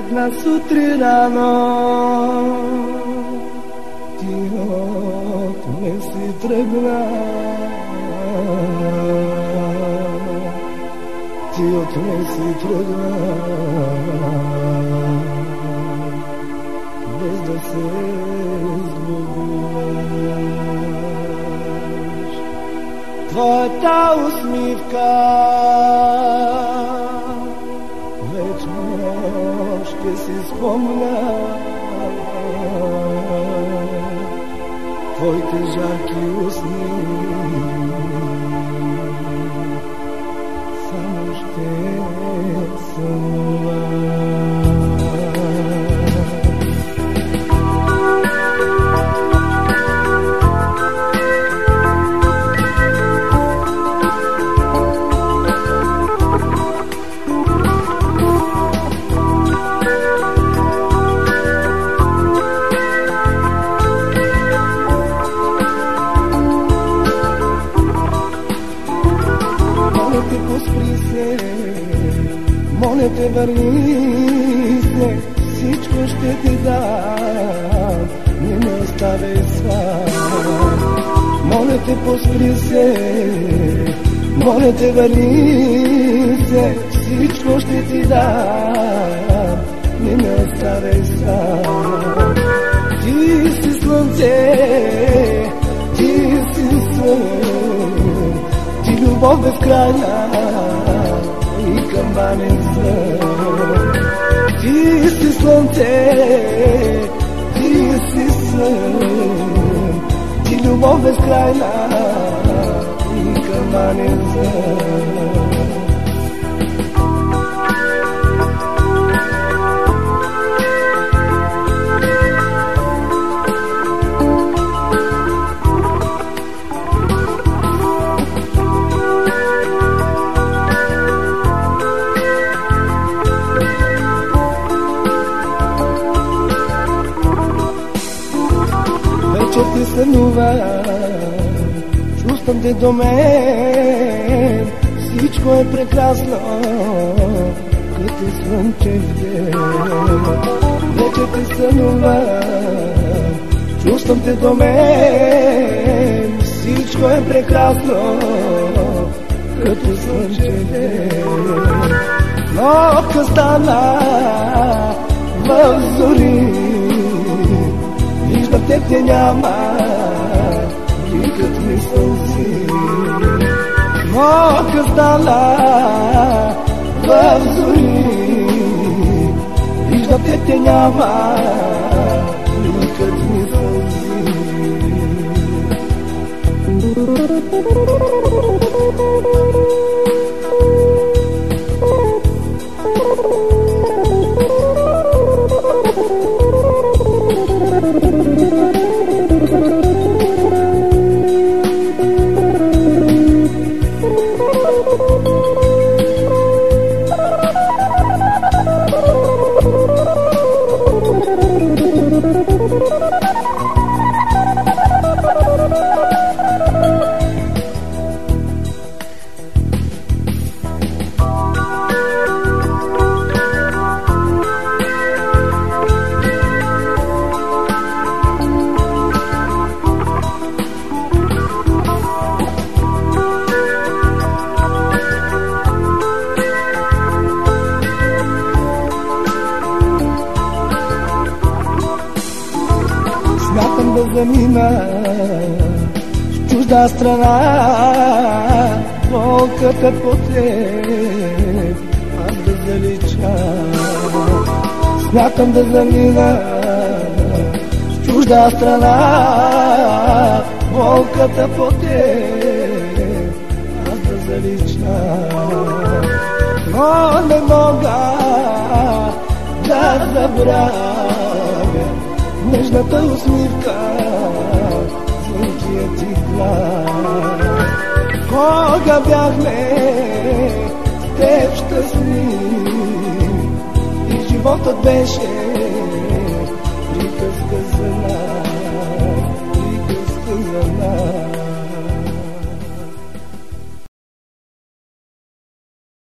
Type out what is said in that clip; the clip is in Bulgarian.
Една сутрин ти от ме си тръгна. Ти от ме си тръгна. Без да се сбогуваш. Твоята усмивка вечно te foi que já que os usnim поспри се, моля те, върни се, всичко ще ти дам, не ме оставяй сам. Моля те, поспри се, моля те, върни се, всичко ще ти дам, не ме оставяй сам. Ти си слънце, ти си слънце, ти любов безкрайна и камбанен сън. Ти си слънце, сънува, чувствам те до мен, всичко е прекрасно, като слънчев ден. Вечер ти сънува, чувствам те до мен, всичко е прекрасно, като слънчев ден. Нощта стана в зори, Виждам теб те няма, викат ми сълзи. Нощта стана в зори, Виждам замина в чужда страна, болката по теб, аз да залича. Смятам да замина в чужда страна, болката по теб, аз да залича. Но не мога да забравя нежната усмивка, звънкия ти глас. Кога бяхме с теб щастливи и животът беше